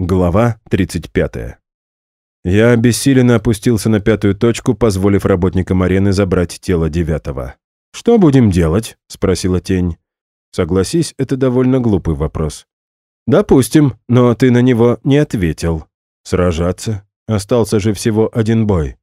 Глава 35. Я обессиленно опустился на пятую точку, позволив работникам арены забрать тело девятого. «Что будем делать?» — спросила тень. Согласись, это довольно глупый вопрос. «Допустим, но ты на него не ответил. Сражаться? Остался же всего один бой.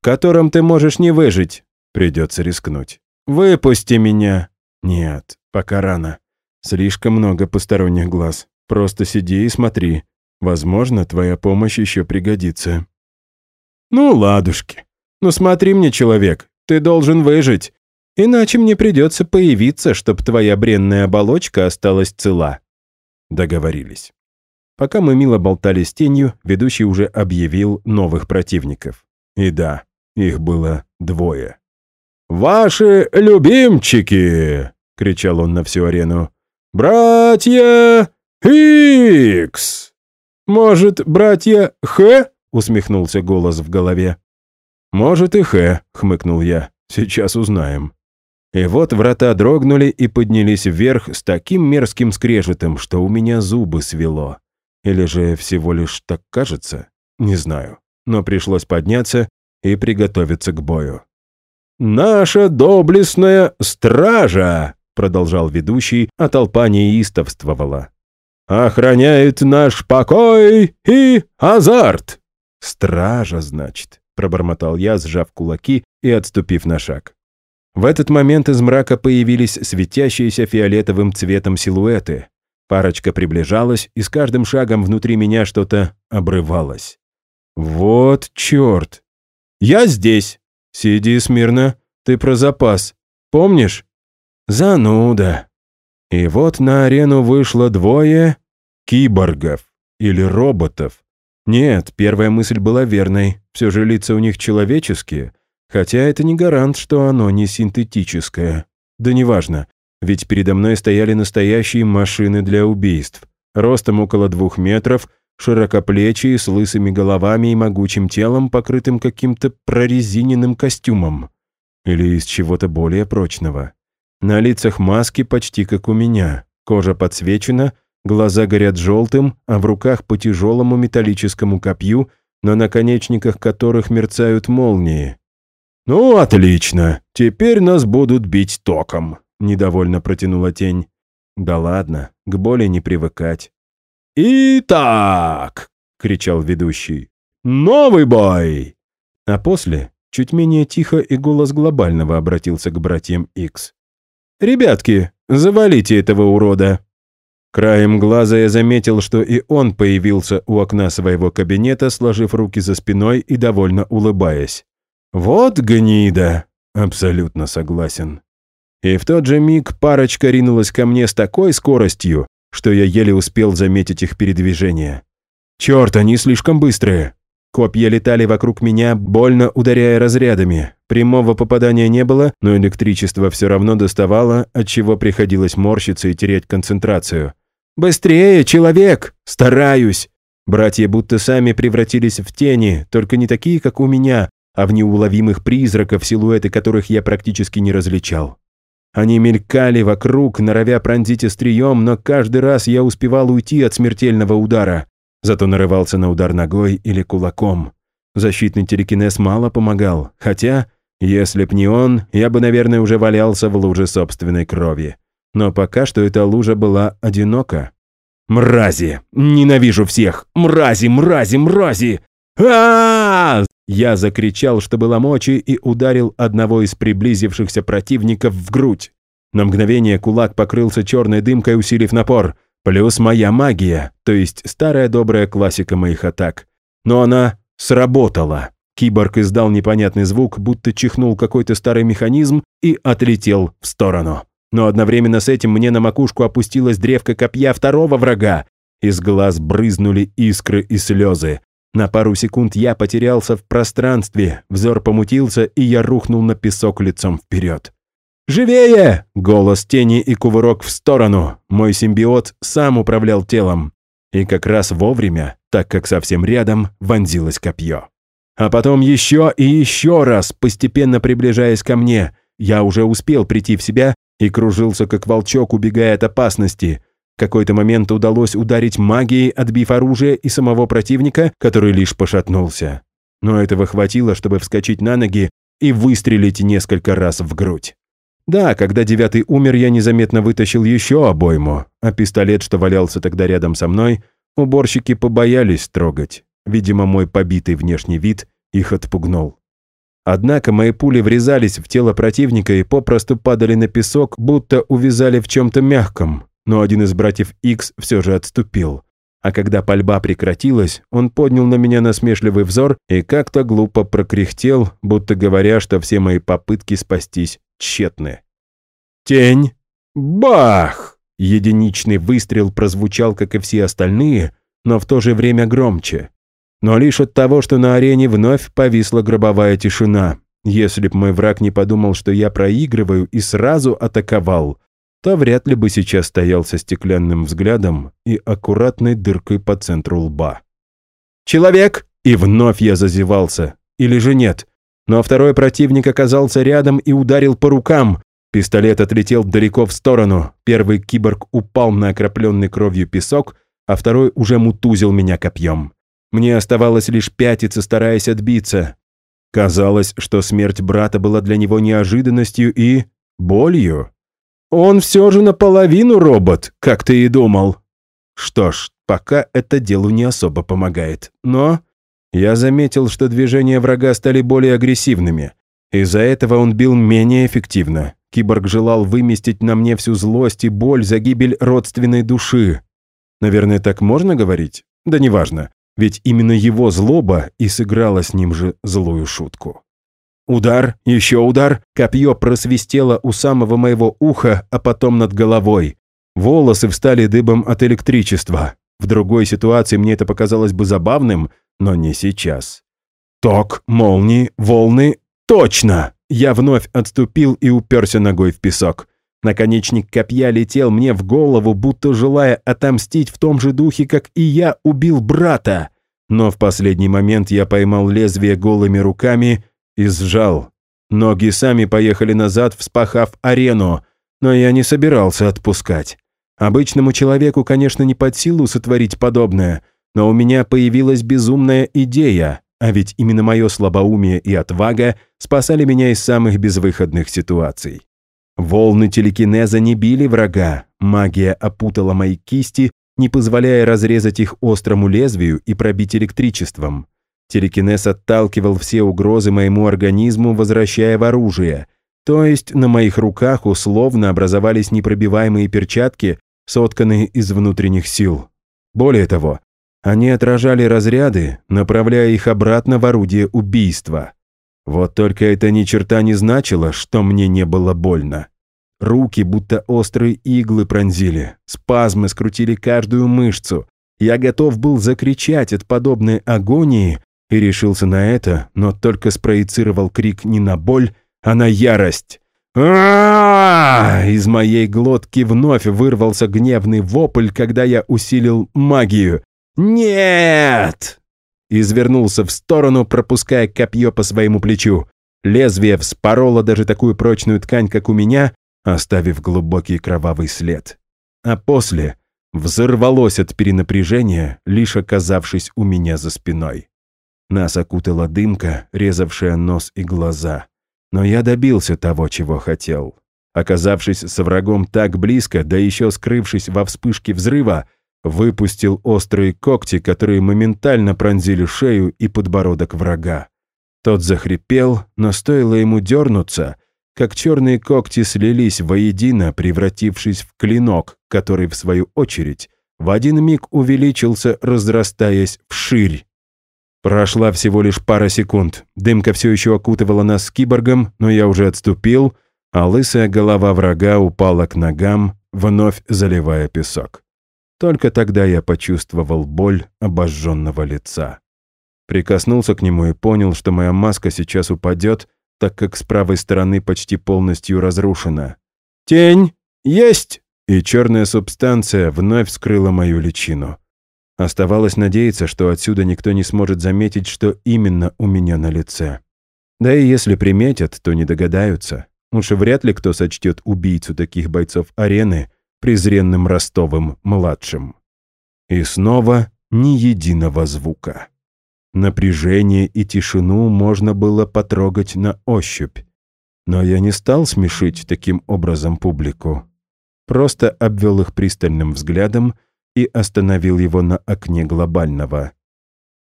В котором ты можешь не выжить. Придется рискнуть. Выпусти меня!» «Нет, пока рано. Слишком много посторонних глаз. Просто сиди и смотри. Возможно, твоя помощь еще пригодится». «Ну, ладушки. Ну смотри мне, человек, ты должен выжить. Иначе мне придется появиться, чтобы твоя бренная оболочка осталась цела». Договорились. Пока мы мило болтали с тенью, ведущий уже объявил новых противников. И да, их было двое. «Ваши любимчики!» — кричал он на всю арену. «Братья Икс!» «Может, братья Х?» — усмехнулся голос в голове. «Может и Х», — хмыкнул я. «Сейчас узнаем». И вот врата дрогнули и поднялись вверх с таким мерзким скрежетом, что у меня зубы свело. Или же всего лишь так кажется? Не знаю. Но пришлось подняться и приготовиться к бою. «Наша доблестная стража!» — продолжал ведущий, а толпа неистовствовала охраняет наш покой и азарт». «Стража, значит», — пробормотал я, сжав кулаки и отступив на шаг. В этот момент из мрака появились светящиеся фиолетовым цветом силуэты. Парочка приближалась, и с каждым шагом внутри меня что-то обрывалось. «Вот черт!» «Я здесь!» «Сиди смирно, ты про запас. Помнишь?» «Зануда!» И вот на арену вышло двое киборгов или роботов. Нет, первая мысль была верной, все же лица у них человеческие, хотя это не гарант, что оно не синтетическое. Да неважно, ведь передо мной стояли настоящие машины для убийств, ростом около двух метров, широкоплечие, с лысыми головами и могучим телом, покрытым каким-то прорезиненным костюмом. Или из чего-то более прочного. На лицах маски почти как у меня. Кожа подсвечена, глаза горят желтым, а в руках по тяжелому металлическому копью, на наконечниках которых мерцают молнии. «Ну, отлично! Теперь нас будут бить током!» — недовольно протянула тень. «Да ладно, к боли не привыкать». «Итак!» — кричал ведущий. «Новый бой!» А после, чуть менее тихо и голос глобального обратился к братьям Икс. «Ребятки, завалите этого урода!» Краем глаза я заметил, что и он появился у окна своего кабинета, сложив руки за спиной и довольно улыбаясь. «Вот гнида!» «Абсолютно согласен». И в тот же миг парочка ринулась ко мне с такой скоростью, что я еле успел заметить их передвижение. «Черт, они слишком быстрые!» Копья летали вокруг меня, больно ударяя разрядами. Прямого попадания не было, но электричество все равно доставало, отчего приходилось морщиться и терять концентрацию. «Быстрее, человек! Стараюсь!» Братья будто сами превратились в тени, только не такие, как у меня, а в неуловимых призраков, силуэты которых я практически не различал. Они мелькали вокруг, норовя пронзить острием, но каждый раз я успевал уйти от смертельного удара. Зато нарывался на удар ногой или кулаком. Защитный телекинез мало помогал, хотя, если б не он, я бы, наверное, уже валялся в луже собственной крови. Но пока что эта лужа была одинока. «Мрази! Ненавижу всех! Мрази, мрази, мрази! а, Я закричал, что было мочи, и ударил одного из приблизившихся противников в грудь. На мгновение кулак покрылся черной дымкой, усилив напор. Плюс моя магия, то есть старая добрая классика моих атак. Но она сработала. Киборг издал непонятный звук, будто чихнул какой-то старый механизм и отлетел в сторону. Но одновременно с этим мне на макушку опустилась древко копья второго врага. Из глаз брызнули искры и слезы. На пару секунд я потерялся в пространстве, взор помутился, и я рухнул на песок лицом вперед. «Живее!» — голос тени и кувырок в сторону. Мой симбиот сам управлял телом. И как раз вовремя, так как совсем рядом, вонзилось копье. А потом еще и еще раз, постепенно приближаясь ко мне. Я уже успел прийти в себя и кружился, как волчок, убегая от опасности. В какой-то момент удалось ударить магией, отбив оружие и самого противника, который лишь пошатнулся. Но этого хватило, чтобы вскочить на ноги и выстрелить несколько раз в грудь. Да, когда девятый умер, я незаметно вытащил еще обойму, а пистолет, что валялся тогда рядом со мной, уборщики побоялись трогать. Видимо, мой побитый внешний вид их отпугнул. Однако мои пули врезались в тело противника и попросту падали на песок, будто увязали в чем-то мягком, но один из братьев Икс все же отступил. А когда пальба прекратилась, он поднял на меня насмешливый взор и как-то глупо прокряхтел, будто говоря, что все мои попытки спастись тщетны. «Тень! Бах!» Единичный выстрел прозвучал, как и все остальные, но в то же время громче. Но лишь от того, что на арене вновь повисла гробовая тишина. Если б мой враг не подумал, что я проигрываю и сразу атаковал, то вряд ли бы сейчас стоял со стеклянным взглядом и аккуратной дыркой по центру лба. «Человек!» И вновь я зазевался. Или же нет? Но второй противник оказался рядом и ударил по рукам. Пистолет отлетел далеко в сторону. Первый киборг упал на окропленный кровью песок, а второй уже мутузил меня копьем. Мне оставалось лишь пятиться, стараясь отбиться. Казалось, что смерть брата была для него неожиданностью и... болью. Он все же наполовину робот, как ты и думал. Что ж, пока это делу не особо помогает. Но я заметил, что движения врага стали более агрессивными. Из-за этого он бил менее эффективно. Киборг желал выместить на мне всю злость и боль за гибель родственной души. Наверное, так можно говорить? Да неважно, ведь именно его злоба и сыграла с ним же злую шутку. Удар, еще удар, копье просвистело у самого моего уха, а потом над головой. Волосы встали дыбом от электричества. В другой ситуации мне это показалось бы забавным, но не сейчас. Ток, молнии, волны. Точно! Я вновь отступил и уперся ногой в песок. Наконечник копья летел мне в голову, будто желая отомстить в том же духе, как и я убил брата. Но в последний момент я поймал лезвие голыми руками и сжал. Ноги сами поехали назад, вспахав арену, но я не собирался отпускать. Обычному человеку, конечно, не под силу сотворить подобное, но у меня появилась безумная идея, а ведь именно мое слабоумие и отвага спасали меня из самых безвыходных ситуаций. Волны телекинеза не били врага, магия опутала мои кисти, не позволяя разрезать их острому лезвию и пробить электричеством. Телекинез отталкивал все угрозы моему организму, возвращая в оружие. То есть на моих руках условно образовались непробиваемые перчатки, сотканные из внутренних сил. Более того, они отражали разряды, направляя их обратно в орудие убийства. Вот только это ни черта не значило, что мне не было больно. Руки будто острые иглы пронзили, спазмы скрутили каждую мышцу. Я готов был закричать от подобной агонии, и решился на это, но только спроецировал крик не на боль, а на ярость. Из моей глотки вновь вырвался гневный вопль, когда я усилил магию. «Нет!» Извернулся в сторону, пропуская копье по своему плечу. Лезвие вспороло даже такую прочную ткань, как у меня, оставив глубокий кровавый след. А после взорвалось от перенапряжения, лишь оказавшись у меня за спиной. Нас окутала дымка, резавшая нос и глаза. Но я добился того, чего хотел. Оказавшись со врагом так близко, да еще скрывшись во вспышке взрыва, выпустил острые когти, которые моментально пронзили шею и подбородок врага. Тот захрипел, но стоило ему дернуться, как черные когти слились воедино, превратившись в клинок, который, в свою очередь, в один миг увеличился, разрастаясь вширь. Прошла всего лишь пара секунд. Дымка все еще окутывала нас с киборгом, но я уже отступил, а лысая голова врага упала к ногам, вновь заливая песок. Только тогда я почувствовал боль обожженного лица. Прикоснулся к нему и понял, что моя маска сейчас упадет, так как с правой стороны почти полностью разрушена. «Тень! Есть!» И черная субстанция вновь скрыла мою личину. Оставалось надеяться, что отсюда никто не сможет заметить, что именно у меня на лице. Да и если приметят, то не догадаются. Уж вряд ли кто сочтет убийцу таких бойцов арены презренным Ростовым-младшим. И снова ни единого звука. Напряжение и тишину можно было потрогать на ощупь. Но я не стал смешить таким образом публику. Просто обвел их пристальным взглядом и остановил его на окне глобального.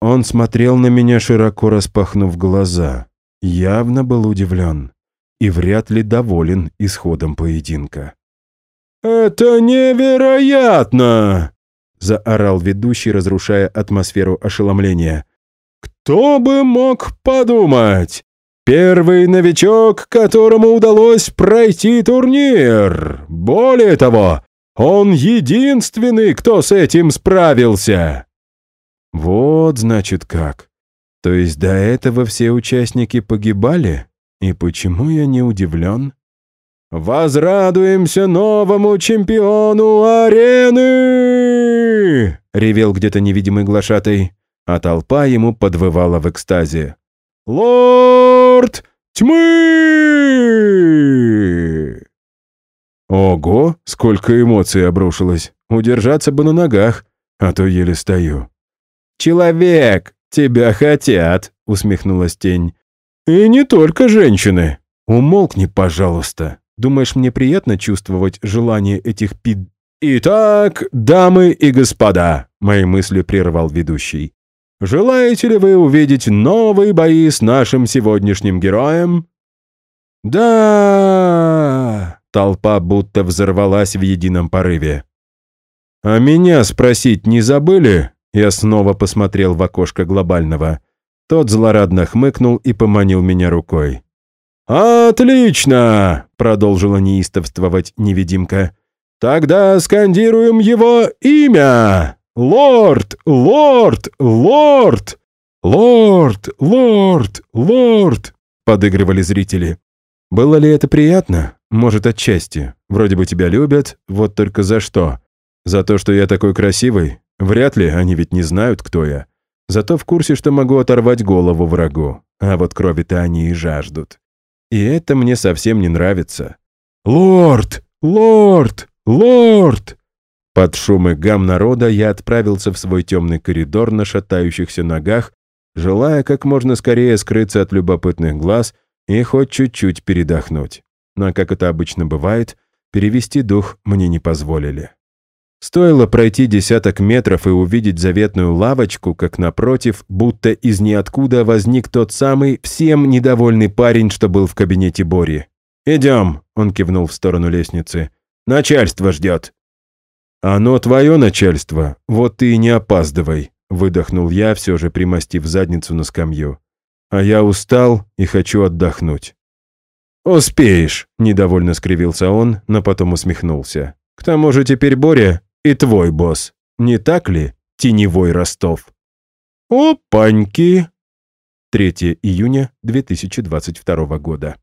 Он смотрел на меня, широко распахнув глаза. Явно был удивлен и вряд ли доволен исходом поединка. «Это невероятно!» — заорал ведущий, разрушая атмосферу ошеломления. «Кто бы мог подумать? Первый новичок, которому удалось пройти турнир. Более того, он единственный, кто с этим справился!» Вот, значит, как. То есть до этого все участники погибали? И почему я не удивлен? «Возрадуемся новому чемпиону арены!» — ревел где-то невидимый глашатай, а толпа ему подвывала в экстазе. «Лорд тьмы!» Ого, сколько эмоций обрушилось. Удержаться бы на ногах, а то еле стою. «Человек, тебя хотят!» — усмехнулась тень. «И не только женщины!» «Умолкни, пожалуйста. Думаешь, мне приятно чувствовать желание этих пид...» «Итак, дамы и господа!» — мои мысли прервал ведущий. «Желаете ли вы увидеть новые бои с нашим сегодняшним героем?» «Да!» — толпа будто взорвалась в едином порыве. «А меня спросить не забыли?» Я снова посмотрел в окошко глобального. Тот злорадно хмыкнул и поманил меня рукой. «Отлично!» — продолжила неистовствовать невидимка. «Тогда скандируем его имя! Лорд! Лорд! Лорд! Лорд! Лорд! Лорд!» — подыгрывали зрители. Было ли это приятно? Может, отчасти. Вроде бы тебя любят, вот только за что? За то, что я такой красивый? Вряд ли, они ведь не знают, кто я. Зато в курсе, что могу оторвать голову врагу. А вот крови-то они и жаждут. И это мне совсем не нравится. «Лорд! Лорд! Лорд!» Под шум и гам народа я отправился в свой темный коридор на шатающихся ногах, желая как можно скорее скрыться от любопытных глаз и хоть чуть-чуть передохнуть. Но, как это обычно бывает, перевести дух мне не позволили. Стоило пройти десяток метров и увидеть заветную лавочку, как напротив, будто из ниоткуда возник тот самый всем недовольный парень, что был в кабинете Бори. «Идем», — он кивнул в сторону лестницы. «Начальство ждет». «Оно твое начальство, вот ты и не опаздывай», — выдохнул я, все же примостив задницу на скамью. «А я устал и хочу отдохнуть». «Успеешь», — недовольно скривился он, но потом усмехнулся. «К тому же теперь Боря и твой босс. Не так ли, теневой Ростов? Опаньки! 3 июня 2022 года.